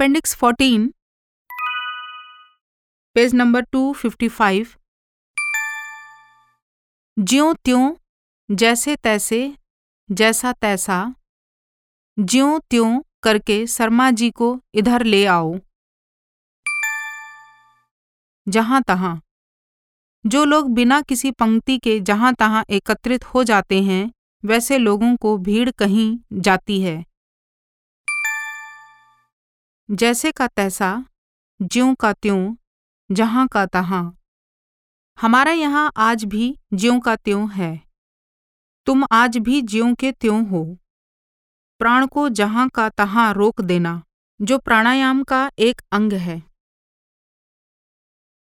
Appendix 14 page number 255 ज्यों त्यों, जैसे तैसे, जैसा तैसा। ज्यों त्यों करके शर्मा जी को इधर ले आओ। जहाँ तहां। जो लोग बिना किसी पंक्ति के जहाँ तहां एकत्रित हो जाते हैं, वैसे लोगों को भीड़ कहीं जाती है। जैसे का तैसा, ज्यों का त्यों, जहाँ का तहां। हमारा यहाँ आज भी ज्यों का त्यों है। तुम आज भी ज्यों के त्यों हो। प्राण को जहाँ का तहां रोक देना, जो प्राणायाम का एक अंग है।